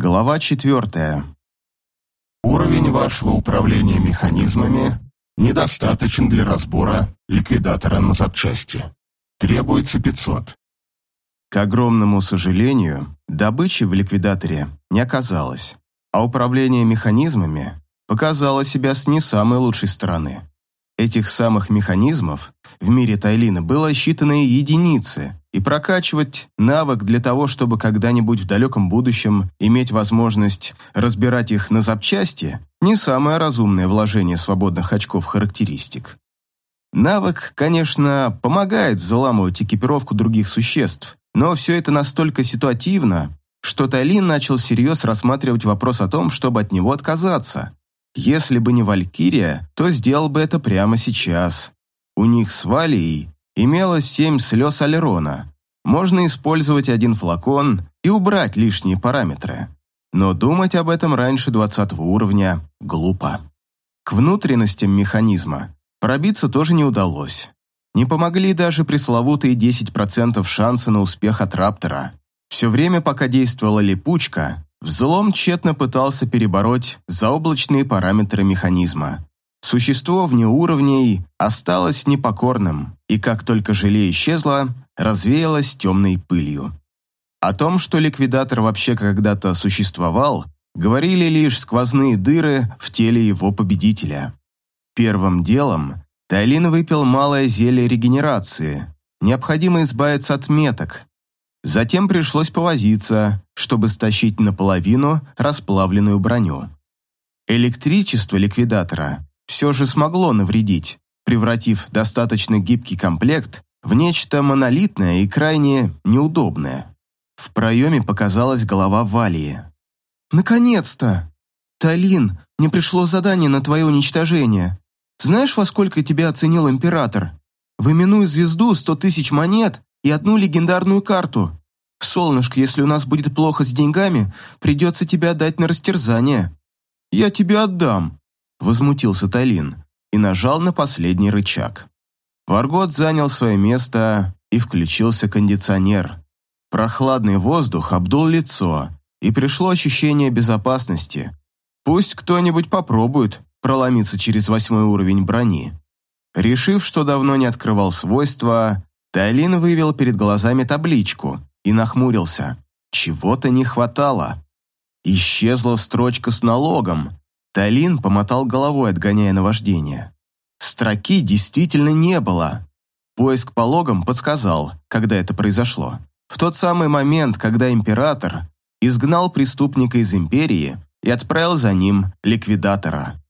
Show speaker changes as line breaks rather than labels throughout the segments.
Глава четвертая.
Уровень вашего управления механизмами недостаточен для разбора ликвидатора на запчасти. Требуется 500.
К огромному сожалению, добычи в ликвидаторе не оказалось, а управление механизмами показало себя с не самой лучшей стороны. Этих самых механизмов в мире Тайлина было считанные единицы, и прокачивать навык для того, чтобы когда-нибудь в далеком будущем иметь возможность разбирать их на запчасти, не самое разумное вложение свободных очков характеристик. Навык, конечно, помогает взламывать экипировку других существ, но все это настолько ситуативно, что Тайлин начал всерьез рассматривать вопрос о том, чтобы от него отказаться. Если бы не Валькирия, то сделал бы это прямо сейчас. У них с Валией имелось семь слез Алерона. Можно использовать один флакон и убрать лишние параметры. Но думать об этом раньше 20 уровня глупо. К внутренностям механизма пробиться тоже не удалось. Не помогли даже пресловутые 10% шанса на успех от Раптора. Все время, пока действовала липучка, взлом тщетно пытался перебороть заоблачные параметры механизма. Существо вне уровней осталось непокорным, и как только желе исчезло, развеялось темной пылью. О том, что ликвидатор вообще когда-то существовал, говорили лишь сквозные дыры в теле его победителя. Первым делом Тайлин выпил малое зелье регенерации. Необходимо избавиться от меток. Затем пришлось повозиться, чтобы стащить наполовину расплавленную броню. Электричество ликвидатора все же смогло навредить, превратив достаточно гибкий комплект в нечто монолитное и крайне неудобное. В проеме показалась голова Валии. «Наконец-то! Талин, мне пришло задание на твое уничтожение. Знаешь, во сколько тебя оценил Император? В звезду сто тысяч монет и одну легендарную карту. Солнышко, если у нас будет плохо с деньгами, придется тебя отдать на растерзание». «Я тебе отдам», — возмутился Талин и нажал на последний рычаг. Варгот занял свое место и включился кондиционер. Прохладный воздух обдул лицо, и пришло ощущение безопасности. Пусть кто-нибудь попробует проломиться через восьмой уровень брони. Решив, что давно не открывал свойства, Тайлин вывел перед глазами табличку и нахмурился. Чего-то не хватало. Исчезла строчка с налогом. Тайлин помотал головой, отгоняя наваждение. Строки действительно не было. Поиск по логам подсказал, когда это произошло. В тот самый момент, когда император изгнал преступника из империи и отправил за ним ликвидатора.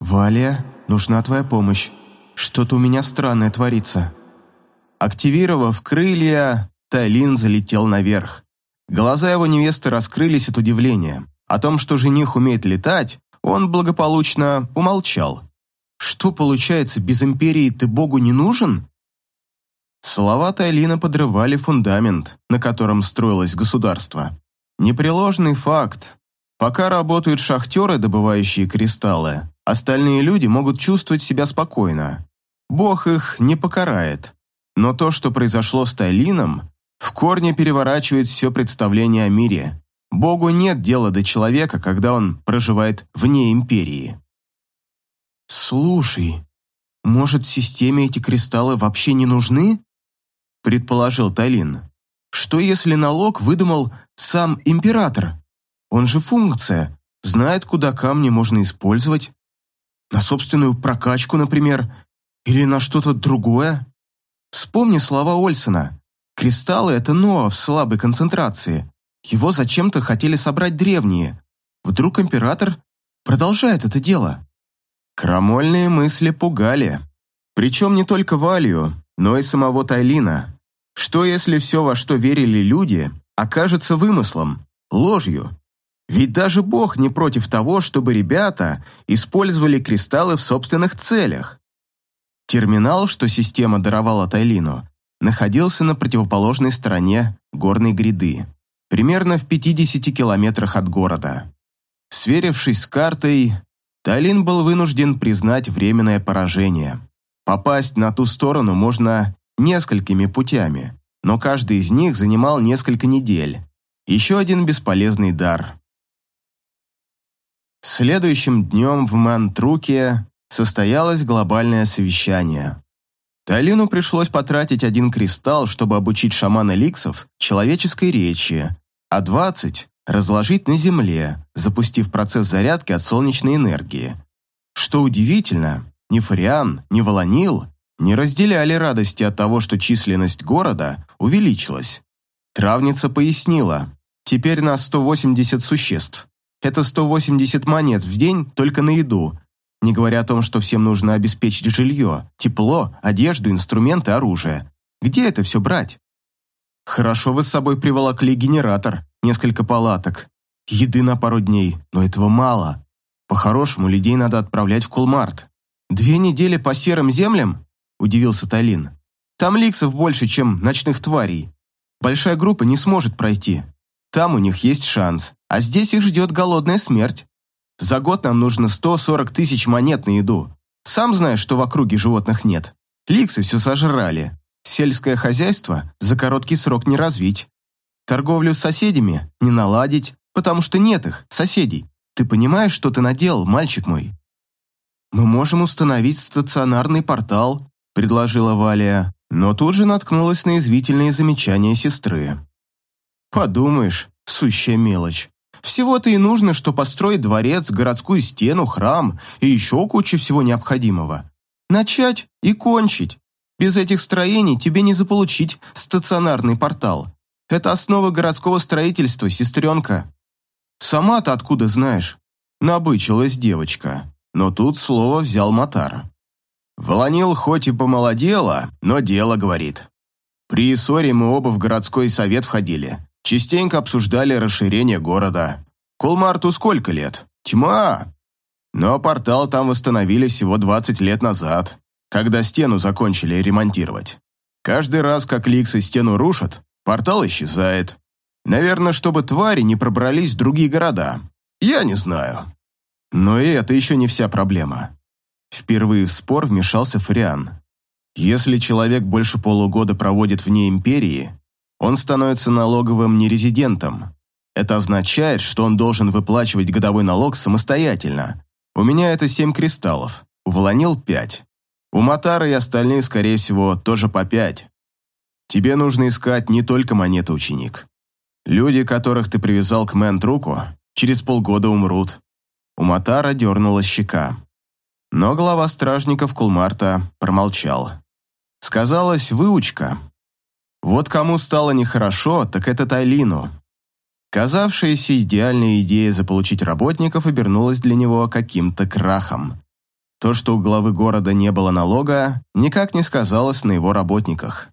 «Валя, нужна твоя помощь. Что-то у меня странное творится». Активировав крылья, Тайлин залетел наверх. Глаза его невесты раскрылись от удивления. О том, что жених умеет летать, он благополучно умолчал. Что получается, без империи ты Богу не нужен? Слова Тайлина подрывали фундамент, на котором строилось государство. Непреложный факт. Пока работают шахтеры, добывающие кристаллы, остальные люди могут чувствовать себя спокойно. Бог их не покарает. Но то, что произошло с Тайлином, в корне переворачивает все представление о мире. Богу нет дела до человека, когда он проживает вне империи. «Слушай, может, системе эти кристаллы вообще не нужны?» предположил Талин. «Что если налог выдумал сам император? Он же функция, знает, куда камни можно использовать. На собственную прокачку, например, или на что-то другое. Вспомни слова Ольсона. Кристаллы — это Ноа в слабой концентрации. Его зачем-то хотели собрать древние. Вдруг император продолжает это дело?» Крамольные мысли пугали. Причем не только Валью, но и самого Тайлина. Что если все, во что верили люди, окажется вымыслом, ложью? Ведь даже Бог не против того, чтобы ребята использовали кристаллы в собственных целях. Терминал, что система даровала Тайлину, находился на противоположной стороне горной гряды, примерно в 50 километрах от города. Сверившись с картой, Талин был вынужден признать временное поражение. Попасть на ту сторону можно несколькими путями, но каждый из них занимал несколько недель. Еще один бесполезный дар. Следующим днем в Мантруке состоялось глобальное совещание. Талину пришлось потратить один кристалл, чтобы обучить шамана Ликсов человеческой речи, а двадцать разложить на земле, запустив процесс зарядки от солнечной энергии. Что удивительно, ни Фариан, ни Волонил не разделяли радости от того, что численность города увеличилась. Травница пояснила, теперь нас 180 существ. Это 180 монет в день только на еду, не говоря о том, что всем нужно обеспечить жилье, тепло, одежду, инструменты, оружие. Где это все брать? Хорошо вы с собой приволокли генератор, несколько палаток, еды на пару дней, но этого мало. По-хорошему, людей надо отправлять в Кулмарт. Две недели по серым землям? Удивился Талин. Там ликсов больше, чем ночных тварей. Большая группа не сможет пройти. Там у них есть шанс, а здесь их ждет голодная смерть. За год нам нужно 140 тысяч монет на еду. Сам знаешь, что в округе животных нет. Ликсы все сожрали. Сельское хозяйство за короткий срок не развить. Торговлю с соседями не наладить, потому что нет их, соседей. Ты понимаешь, что ты наделал, мальчик мой? Мы можем установить стационарный портал, предложила Валия, но тут же наткнулась на извительные замечания сестры. Подумаешь, сущая мелочь. Всего-то и нужно, что построить дворец, городскую стену, храм и еще кучу всего необходимого. Начать и кончить. Без этих строений тебе не заполучить стационарный портал. Это основа городского строительства, сестренка. Сама-то откуда знаешь? Набычилась девочка. Но тут слово взял Матар. Волонил хоть и помолодела, но дело говорит. При ссоре мы оба в городской совет входили. Частенько обсуждали расширение города. Колмарту сколько лет? Тьма! Но портал там восстановили всего 20 лет назад, когда стену закончили ремонтировать. Каждый раз, как ликсы стену рушат, портал исчезает. Наверное, чтобы твари не пробрались в другие города. Я не знаю. Но и это еще не вся проблема. Впервые в спор вмешался Фариан. Если человек больше полугода проводит вне империи, он становится налоговым нерезидентом. Это означает, что он должен выплачивать годовой налог самостоятельно. У меня это семь кристаллов, у Волонил пять. У Матара и остальные, скорее всего, тоже по пять. Тебе нужно искать не только монеты, ученик. Люди, которых ты привязал к Мэнтруку, через полгода умрут. У Матара дернула щека. Но глава стражников Кулмарта промолчал. Сказалась выучка, вот кому стало нехорошо, так это Тайлину. Казавшаяся идеальная идея заполучить работников обернулась для него каким-то крахом. То, что у главы города не было налога, никак не сказалось на его работниках.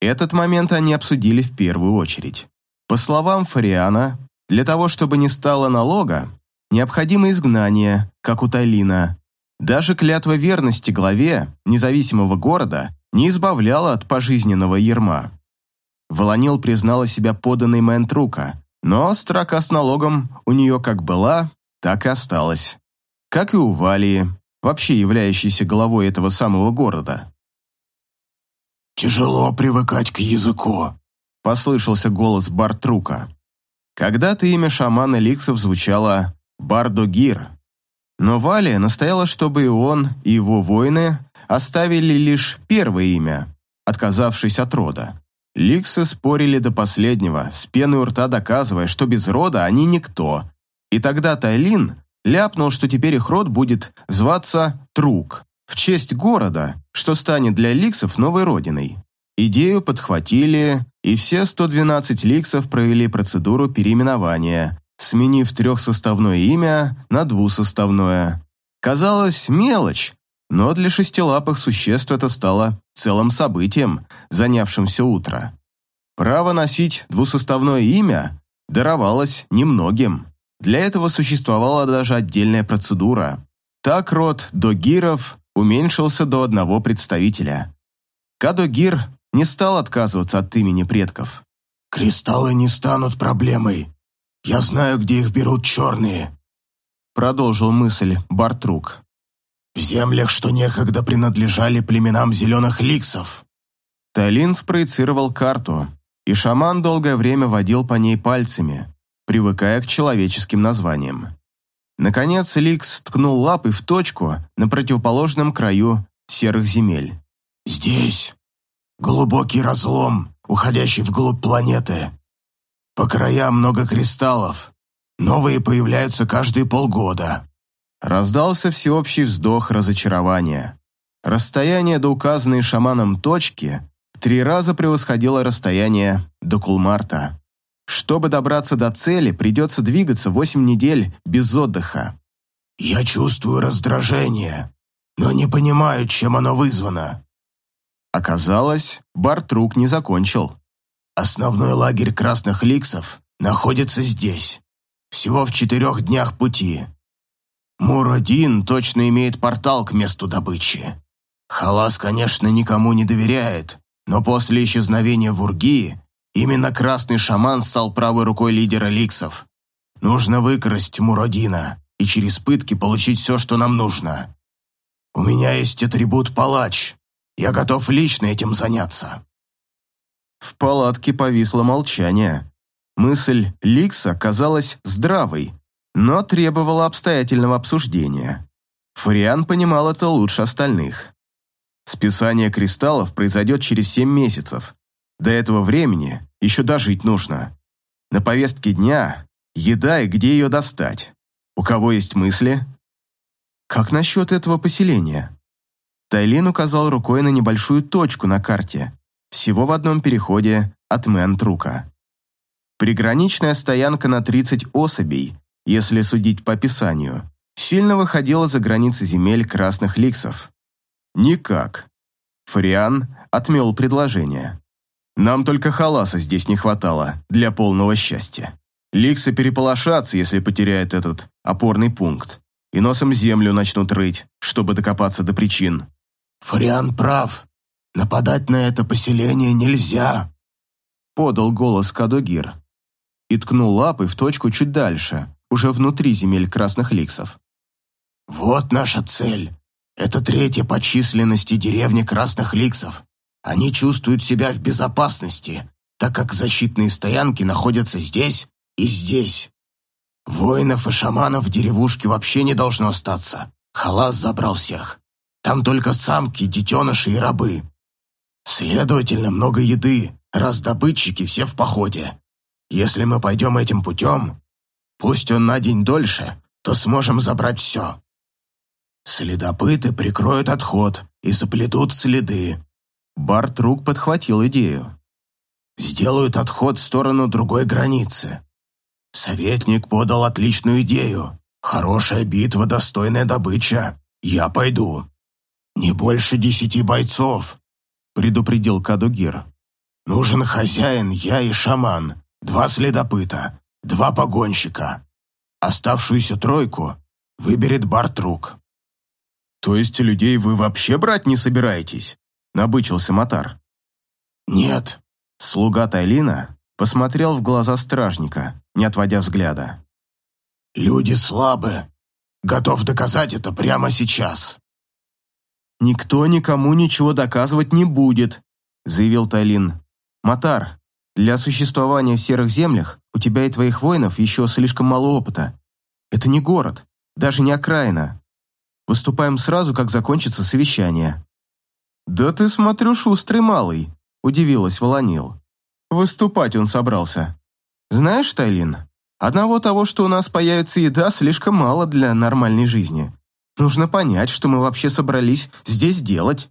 Этот момент они обсудили в первую очередь. По словам Фариана, для того, чтобы не стало налога, необходимо изгнание, как у Тайлина. Даже клятва верности главе независимого города не избавляла от пожизненного ерма. Волонил признала себя поданной Мэнтрука, но строка с налогом у нее как была, так и осталась. Как и у Валии, вообще являющейся главой этого самого города.
«Тяжело привыкать к языку», —
послышался голос Бартрука. Когда-то имя шамана Ликсов звучало Бардогир, но Валия настояла, чтобы и он, и его воины оставили лишь первое имя, отказавшись от рода. Ликсы спорили до последнего, с пеной у рта доказывая, что без рода они никто. И тогда Тайлин ляпнул, что теперь их род будет зваться Трук, в честь города, что станет для ликсов новой родиной. Идею подхватили, и все 112 ликсов провели процедуру переименования, сменив трехсоставное имя на двусоставное. Казалось, мелочь, но для шестилапых существ это стало целым событием, занявшим все утро. Право носить двусоставное имя даровалось немногим. Для этого существовала даже отдельная процедура. Так род Догиров уменьшился до одного представителя. Кадогир не стал отказываться от имени предков.
«Кристаллы не станут проблемой. Я знаю, где их берут черные»,
продолжил мысль Бартрук
в землях, что некогда принадлежали племенам зеленых ликсов».
Талин спроецировал карту. и шаман долгое время водил по ней пальцами, привыкая к человеческим названиям. Наконец Ликс ткнул лапой в точку на противоположном краю серых земель.
«Здесь глубокий разлом, уходящий вглубь планеты. По краям много кристаллов. Новые появляются каждые полгода».
Раздался всеобщий вздох разочарования. Расстояние до указанной шаманом точки в три раза превосходило расстояние до Кулмарта. Чтобы добраться до цели, придется двигаться восемь недель без отдыха.
«Я чувствую раздражение, но не понимаю, чем оно вызвано».
Оказалось, Бартрук не закончил.
«Основной лагерь красных ликсов находится здесь, всего в четырех днях пути. Мур-1 точно имеет портал к месту добычи. Халас, конечно, никому не доверяет, но после исчезновения Вургии Именно красный шаман стал правой рукой лидера ликсов. Нужно выкрасть Муродина и через пытки получить все, что нам нужно. У меня есть атрибут палач. Я готов лично этим заняться.
В палатке повисло молчание. Мысль Ликса казалась здравой, но требовала обстоятельного обсуждения. Фариан понимал это лучше остальных. Списание кристаллов произойдет через семь месяцев, до этого времени еще дожить нужно. На повестке дня еда и где ее достать. У кого есть мысли? Как насчет этого поселения? Тайлин указал рукой на небольшую точку на карте, всего в одном переходе от Мэнтрука. Приграничная стоянка на 30 особей, если судить по описанию, сильно выходила за границы земель красных ликсов. Никак. Фариан отмел предложение. Нам только халаса здесь не хватало для полного счастья. Ликсы переполошатся, если потеряют этот опорный пункт, и носом землю начнут рыть, чтобы докопаться до причин.
«Фариан прав. Нападать на это поселение нельзя», — подал голос Кадогир и ткнул лапой в точку чуть дальше, уже внутри земель красных ликсов. «Вот наша цель. Это третья по численности деревня красных ликсов. Они чувствуют себя в безопасности, так как защитные стоянки находятся здесь и здесь. Воинов и шаманов в деревушке вообще не должно остаться. Халас забрал всех. Там только самки, детеныши и рабы. Следовательно, много еды, раз добытчики все в походе. Если мы пойдем этим путем, пусть он на день дольше, то сможем забрать все. Следопыты прикроют отход и заплетут следы,
Бартрук подхватил идею.
«Сделают отход в сторону другой границы. Советник подал отличную идею. Хорошая битва, достойная добыча. Я пойду. Не больше десяти бойцов», — предупредил Кадугир. «Нужен хозяин, я и шаман, два следопыта, два погонщика. Оставшуюся тройку выберет Бартрук».
«То есть людей вы вообще брать не собираетесь?» набычился Матар.
«Нет».
Слуга Тайлина посмотрел в глаза стражника, не отводя взгляда.
«Люди слабы. Готов доказать это прямо сейчас».
«Никто никому ничего доказывать не будет», заявил Тайлин. «Матар, для существования в серых землях у тебя и твоих воинов еще слишком мало опыта. Это не город, даже не окраина. Выступаем сразу, как закончится совещание. «Да ты, смотрю, шустрый малый», – удивилась Волонил. Выступать он собрался. «Знаешь, Тайлин, одного того, что у нас появится еда, слишком мало для нормальной жизни. Нужно понять, что мы вообще собрались здесь делать.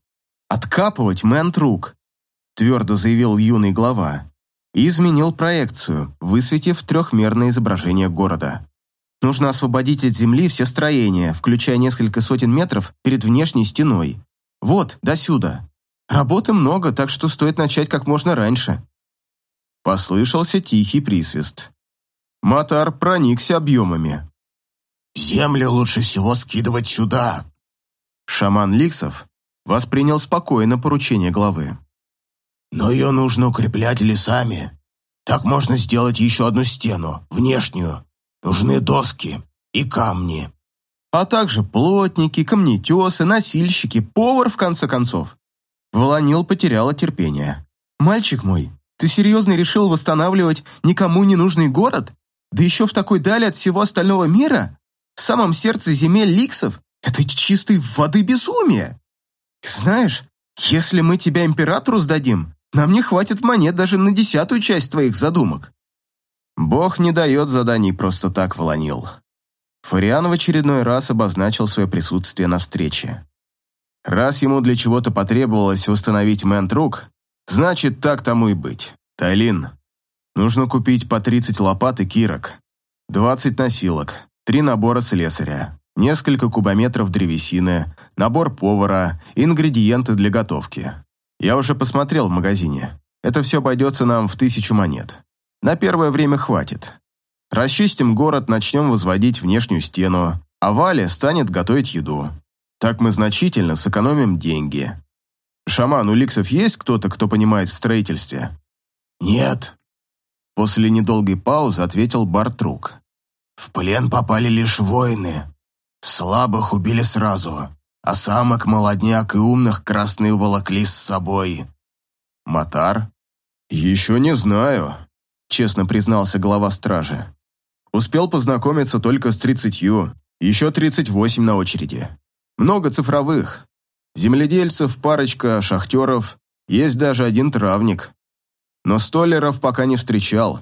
Откапывать мэнтрук», – твердо заявил юный глава и изменил проекцию, высветив трехмерное изображение города. Нужно освободить от земли все строения, включая несколько сотен метров перед внешней стеной, вот, до сюда. Работы много, так что стоит начать как можно раньше». Послышался тихий присвист. Матар проникся объемами.
«Землю лучше всего скидывать сюда».
Шаман Ликсов воспринял спокойно поручение главы.
«Но ее нужно укреплять лесами. Так можно сделать еще одну стену, внешнюю. Нужны доски и камни
а также плотники, камнетесы, носильщики, повар, в конце концов. Волонил потеряла терпение. «Мальчик мой, Ты серьезно решил восстанавливать никому не нужный город? Да еще в такой дали от всего остального мира? В самом сердце земель ликсов? Это чистой воды безумие. знаешь, если мы тебя императору сдадим, нам не хватит монет даже на десятую часть твоих задумок. Бог не дает заданий просто так, Волонил. Фариан в очередной раз обозначил свое присутствие на встрече. Раз ему для чего-то потребовалось восстановить Мэнтрук, значит, так тому и быть. Тайлин, нужно купить по 30 лопат и кирок, 20 носилок, три набора слесаря, несколько кубометров древесины, набор повара, ингредиенты для готовки. Я уже посмотрел в магазине. Это все обойдется нам в тысячу монет. На первое время хватит. Расчистим город, начнем возводить внешнюю стену, а Валя станет готовить еду. Так мы значительно сэкономим деньги. Шаман, у ликсов есть кто-то, кто понимает в строительстве?
Нет. После недолгой паузы ответил Бартрук. В плен попали лишь воины. Слабых убили сразу, а самок, молодняк и умных красные уволокли с собой.
Матар? Еще не знаю, честно признался глава стражи. Успел познакомиться только с тридцатью, еще тридцать восемь на очереди. Много цифровых. Земледельцев, парочка, шахтеров, есть даже один травник. Но столеров пока не встречал.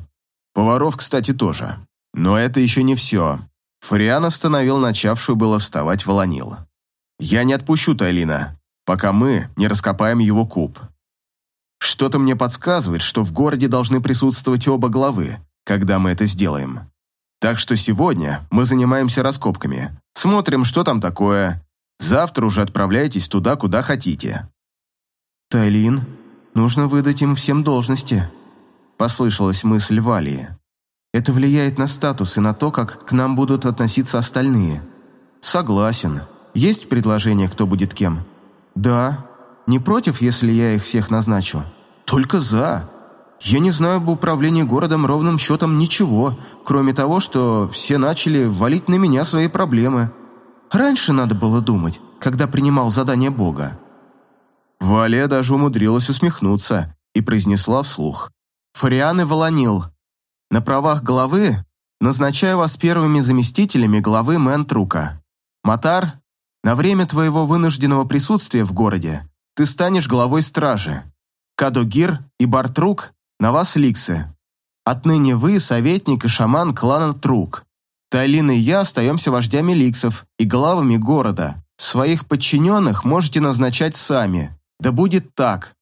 Поваров, кстати, тоже. Но это еще не все. Фариан остановил начавшую было вставать Волонил. «Я не отпущу Тайлина, пока мы не раскопаем его куб. Что-то мне подсказывает, что в городе должны присутствовать оба главы, когда мы это сделаем. Так что сегодня мы занимаемся раскопками, смотрим, что там такое. Завтра уже отправляйтесь туда, куда хотите». «Тайлин, нужно выдать им всем должности», — послышалась мысль Валии. «Это влияет на статус и на то, как к нам будут относиться остальные». «Согласен. Есть предложение, кто будет кем?» «Да. Не против, если я их всех назначу?» «Только за. Я не знаю об управлении городом ровным счетом ничего, кроме того, что все начали валить на меня свои проблемы. Раньше надо было думать, когда принимал задание Бога». Валия даже умудрилась усмехнуться и произнесла вслух. «Фариан и Волонил, на правах главы назначаю вас первыми заместителями главы Мэнтрука. Матар, на время твоего вынужденного присутствия в городе ты станешь главой стражи. Кадогир и Бартрук на вас ликсы. Отныне вы советник и шаман клана Трук. Тайлин и я остаемся вождями ликсов и главами города. Своих подчиненных можете назначать сами. Да будет так.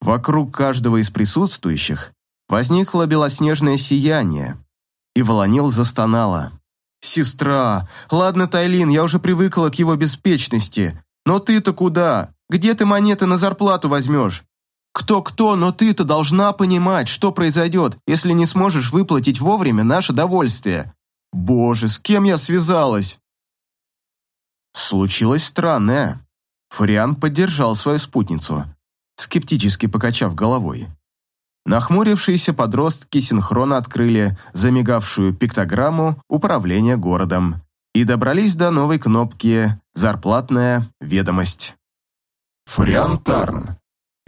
Вокруг каждого из присутствующих возникло белоснежное сияние, и Волонил застонала. «Сестра! Ладно, Тайлин, я уже привыкла к его беспечности. Но ты-то куда? Где ты монеты на зарплату возьмешь? Кто-кто, но ты-то должна понимать, что произойдет, если не сможешь выплатить вовремя наше довольствие. Боже, с кем я связалась? Случилось странное. Фариан поддержал свою спутницу, скептически покачав головой. Нахмурившиеся подростки синхронно открыли замигавшую пиктограмму управления городом и добрались до новой кнопки «Зарплатная ведомость».
Фариан Тарн,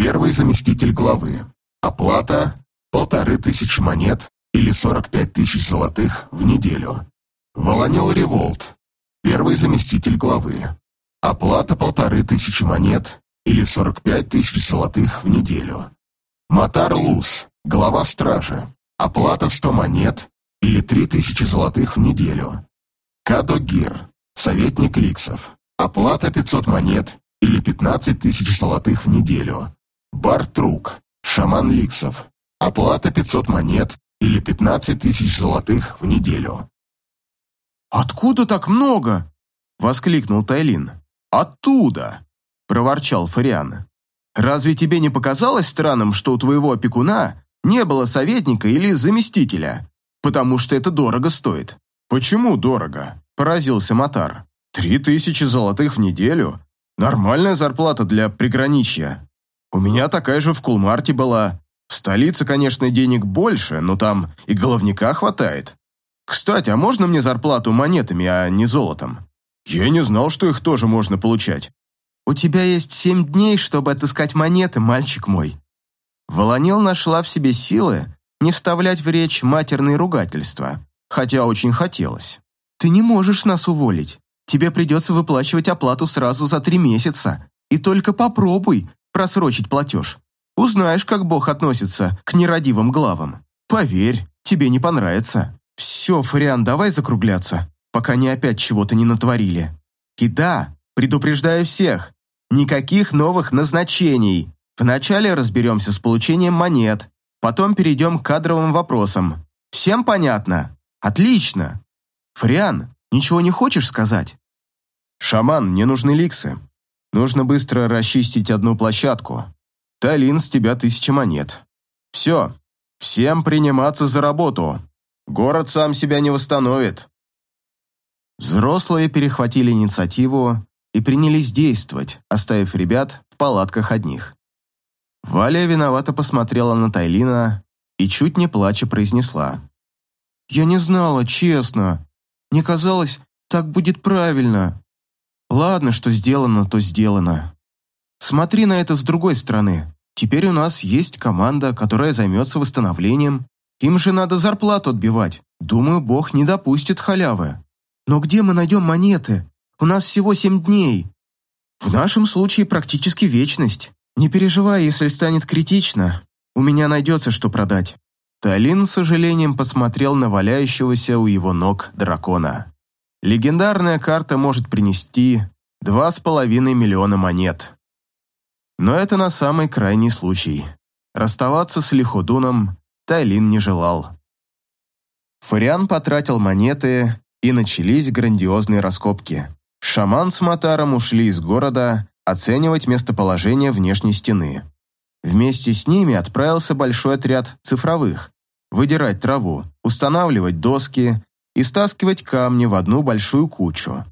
Первый заместитель главы. Оплата – полторы тысячи монет или 45 тысяч золотых в неделю. Волонел Револт. Первый заместитель главы. Оплата – полторы тысячи монет или 45 тысяч золотых в неделю. Матар Лус. Глава стражи. Оплата 100 монет или 3 тысячи золотых в неделю. Кадо Гир. Советник Ликсов. Оплата 500 монет или 15 тысяч золотых в неделю. Бартрук, шаман Ликсов. Оплата 500 монет или 15 тысяч золотых в неделю.
«Откуда так много?» — воскликнул Тайлин. «Оттуда!» — проворчал Фариан. «Разве тебе не показалось странным, что у твоего опекуна не было советника или заместителя? Потому что это дорого стоит». «Почему дорого?» – поразился Матар. «Три тысячи золотых в неделю? Нормальная зарплата для приграничья. У меня такая же в Кулмарте была. В столице, конечно, денег больше, но там и головника хватает. Кстати, а можно мне зарплату монетами, а не золотом? Я не знал, что их тоже можно получать. У тебя есть семь дней, чтобы отыскать монеты, мальчик мой. Волонил нашла в себе силы не вставлять в речь матерные ругательства, хотя очень хотелось. «Ты не можешь нас уволить. Тебе придется выплачивать оплату сразу за три месяца. И только попробуй просрочить платеж. Узнаешь, как Бог относится к нерадивым главам. Поверь, тебе не понравится. Все, Фариан, давай закругляться, пока не опять чего-то не натворили. И да, предупреждаю всех, никаких новых назначений. Вначале разберемся с получением монет, потом перейдем к кадровым вопросам. Всем понятно? Отлично. Фариан, ничего не хочешь сказать? Шаман, мне нужны ликсы. Нужно быстро расчистить одну площадку. Талин, с тебя тысяча монет. Все, всем приниматься за работу. Город сам себя не восстановит. Взрослые перехватили инициативу и принялись действовать, оставив ребят в палатках одних. Валя виновато посмотрела на Тайлина и чуть не плача произнесла. «Я не знала, честно. Мне казалось, так будет правильно. Ладно, что сделано, то сделано. Смотри на это с другой стороны. Теперь у нас есть команда, которая займется восстановлением. Им же надо зарплату отбивать. Думаю, Бог не допустит халявы. Но где мы найдем монеты? У нас всего семь дней. В нашем случае практически вечность. Не переживай, если станет критично. У меня найдется, что продать. Талин с сожалением посмотрел на валяющегося у его ног дракона. Легендарная карта может принести два с половиной миллиона монет. Но это на самый крайний случай. Расставаться с Лиходуном Тайлин не желал. Фариан потратил монеты, и начались грандиозные раскопки. Шаман с Матаром ушли из города оценивать местоположение внешней стены. Вместе с ними отправился большой отряд цифровых, выдирать траву, устанавливать доски и стаскивать камни в одну большую кучу.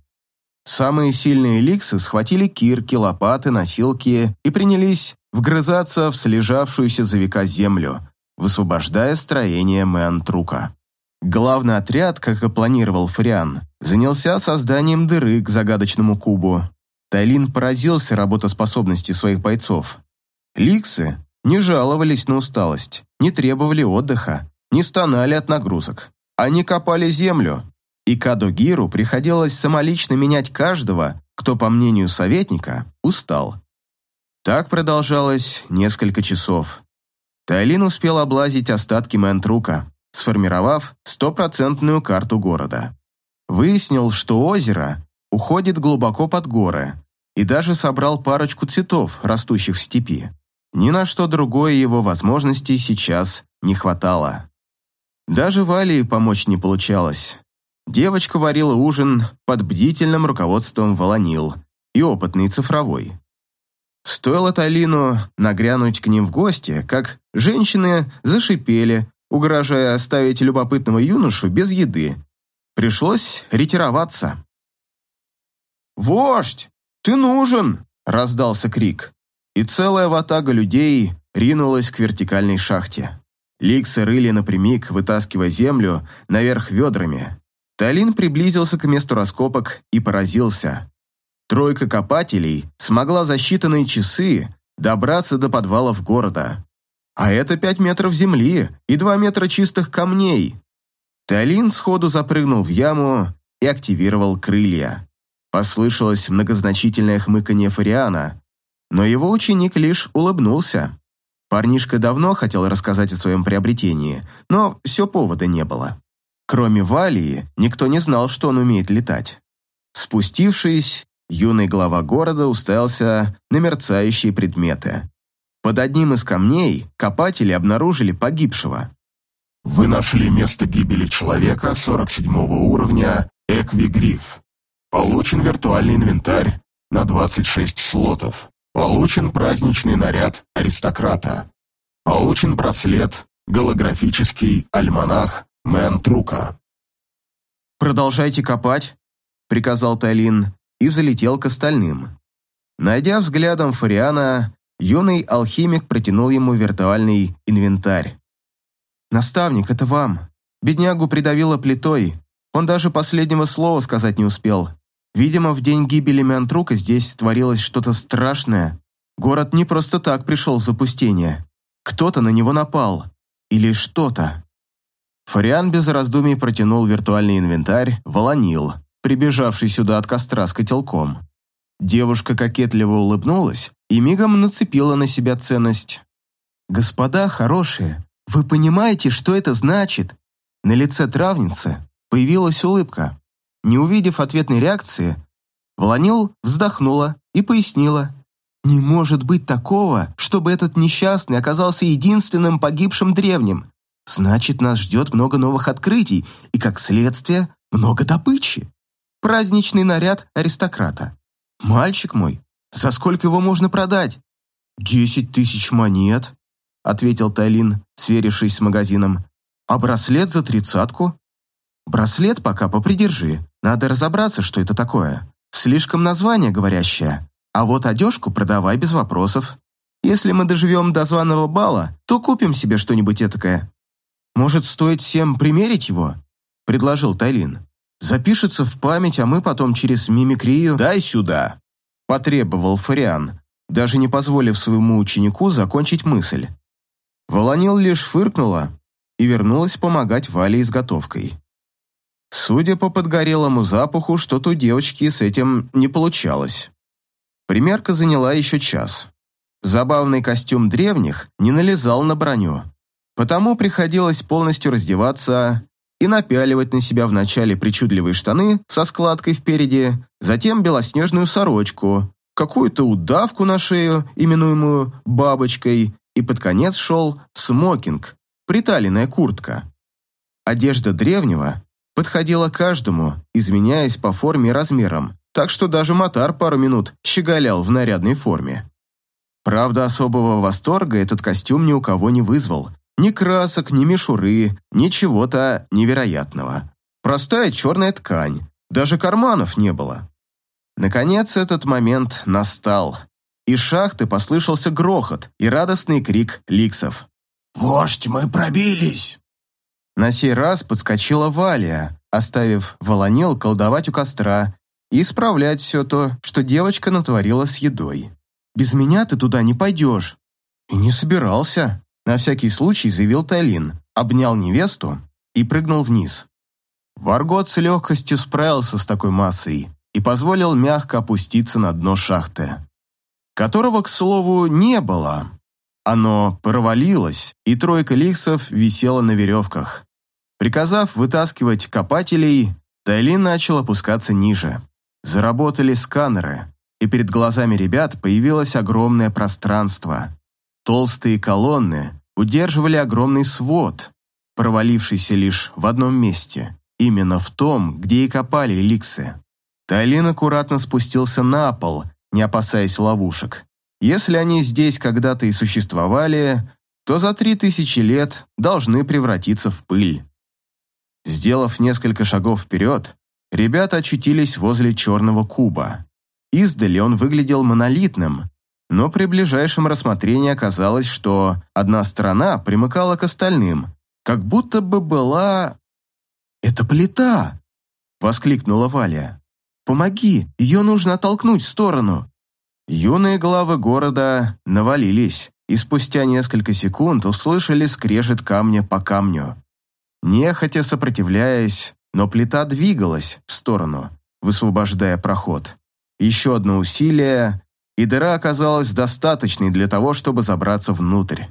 Самые сильные ликсы схватили кирки, лопаты, носилки и принялись вгрызаться в слежавшуюся за века землю, высвобождая строение Мэнтрука. Главный отряд, как и планировал Фариан, занялся созданием дыры к загадочному кубу. Тайлин поразился работоспособности своих бойцов. Ликсы не жаловались на усталость, не требовали отдыха, не стонали от нагрузок. Они копали землю, и Кадогиру приходилось самолично менять каждого, кто, по мнению советника, устал. Так продолжалось несколько часов. Тайлин успел облазить остатки Мэнтрука, сформировав стопроцентную карту города. Выяснил, что озеро уходит глубоко под горы, и даже собрал парочку цветов, растущих в степи. Ни на что другое его возможностей сейчас не хватало. Даже Вале помочь не получалось. Девочка варила ужин под бдительным руководством Волонил и опытный цифровой. Стоило Талину нагрянуть к ним в гости, как женщины зашипели, угрожая оставить любопытного юношу без еды. Пришлось ретироваться. «Вождь, ты нужен!» – раздался крик, и целая ватага людей ринулась к вертикальной шахте. Ликсы рыли напрямик, вытаскивая землю наверх ведрами. Талин приблизился к месту раскопок и поразился. Тройка копателей смогла за считанные часы добраться до подвалов города. А это пять метров земли и два метра чистых камней. Талин сходу запрыгнул в яму и активировал крылья. Послышалось многозначительное хмыканье Фариана, но его ученик лишь улыбнулся. Парнишка давно хотел рассказать о своем приобретении, но все повода не было. Кроме Валии, никто не знал, что он умеет летать. Спустившись, юный глава города уставился на мерцающие предметы. Под одним из камней копатели обнаружили погибшего.
Вы нашли место гибели человека 47 уровня Эквигриф. Получен виртуальный инвентарь на 26 слотов. Получен праздничный наряд аристократа. Получен браслет, голографический альманах Мэн Трука.
«Продолжайте копать», — приказал Талин и залетел к остальным. Найдя взглядом Фариана, юный алхимик протянул ему виртуальный инвентарь. «Наставник, это вам. Беднягу придавило плитой. Он даже последнего слова сказать не успел. Видимо, в день гибели Мянтрука здесь творилось что-то страшное. Город не просто так пришел в запустение. Кто-то на него напал. Или что-то. Фариан без раздумий протянул виртуальный инвентарь Волонил, прибежавший сюда от костра с котелком. Девушка кокетливо улыбнулась и мигом нацепила на себя ценность. «Господа хорошие, вы понимаете, что это значит?» На лице травницы появилась улыбка. Не увидев ответной реакции, Волонил вздохнула и пояснила. «Не может быть такого, чтобы этот несчастный оказался единственным погибшим древним. Значит, нас ждет много новых открытий и, как следствие, много добычи. Праздничный наряд аристократа. Мальчик мой, за сколько его можно продать?» «Десять тысяч монет», — ответил Тайлин, сверившись с магазином. «А браслет за тридцатку?» «Браслет пока попридержи. Надо разобраться, что это такое. Слишком название говорящее. А вот одежку продавай без вопросов. Если мы доживем до званого бала, то купим себе что-нибудь этакое. Может, стоит всем примерить его?» — предложил Тайлин. «Запишется в память, а мы потом через мимикрию...»
«Дай сюда!» — потребовал Фариан, даже не позволив своему ученику закончить мысль. Волонил лишь фыркнула и вернулась помогать Вале изготовкой. Судя по подгорелому запаху, что-то у девочки с этим не получалось. Примерка заняла еще час. Забавный костюм древних не налезал на броню, потому приходилось полностью раздеваться и напяливать на себя вначале причудливые штаны со складкой впереди, затем белоснежную сорочку, какую-то удавку на шею, именуемую «бабочкой», и под конец шел смокинг, приталенная куртка. Одежда древнего подходила каждому, изменяясь по форме и размерам, так что даже Матар пару минут щеголял в нарядной форме. Правда, особого восторга этот костюм ни у кого не вызвал. Ни красок, ни мишуры, ни чего-то невероятного. Простая черная ткань, даже карманов не было. Наконец этот момент настал. Из шахты послышался грохот и радостный крик ликсов.
«Вождь, мы пробились!»
На сей раз подскочила Валия, оставив Волонел колдовать у костра и исправлять все то, что девочка натворила с едой. «Без меня ты туда не пойдешь». «И не собирался», — на всякий случай заявил Тайлин, обнял невесту и прыгнул вниз. Варгот с легкостью справился с такой массой и позволил мягко опуститься на дно шахты, которого, к слову, не было. Оно провалилось, и тройка ликсов висела на веревках. Приказав вытаскивать копателей, Тайлин начал опускаться ниже. Заработали сканеры, и перед глазами ребят появилось огромное пространство. Толстые колонны удерживали огромный свод, провалившийся лишь в одном месте, именно в том, где и копали ликсы. Тайлин аккуратно спустился на пол, не опасаясь ловушек. Если они здесь когда-то и существовали, то за три тысячи лет должны превратиться в пыль. Сделав несколько шагов вперед, ребята очутились возле черного куба. Издали он выглядел монолитным, но при ближайшем рассмотрении оказалось, что одна сторона примыкала к остальным, как будто бы была... «Это плита!» — воскликнула Валя. «Помоги, ее нужно оттолкнуть в сторону!» Юные главы города навалились, и спустя несколько секунд услышали скрежет камня по камню. Нехотя сопротивляясь, но плита двигалась в сторону, высвобождая проход. Еще одно усилие, и дыра оказалась достаточной для того, чтобы забраться внутрь.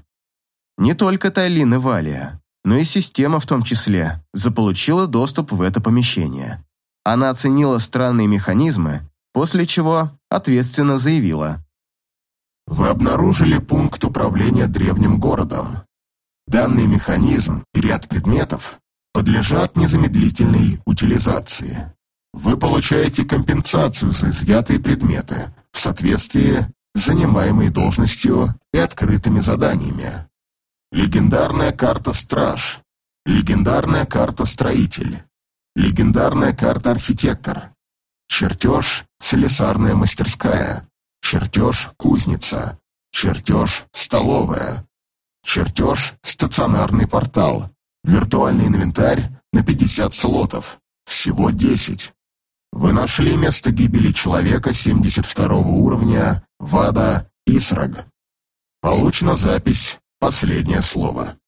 Не только Тайлин и Валия, но и система в том числе заполучила доступ в это помещение. Она оценила странные механизмы, после чего ответственно заявила.
«Вы обнаружили пункт управления древним городом. Данный механизм и ряд предметов подлежат незамедлительной утилизации. Вы получаете компенсацию за изъятые предметы соответствии с занимаемой должностью и открытыми заданиями. Легендарная карта «Страж», легендарная карта «Строитель», легендарная карта «Архитектор», чертеж «Слесарная мастерская», чертеж «Кузница», чертеж «Столовая», Чертеж – стационарный портал. Виртуальный инвентарь на 50 слотов. Всего 10. Вы нашли место гибели человека 72 уровня Вада Исраг. Получена запись Последнее слово.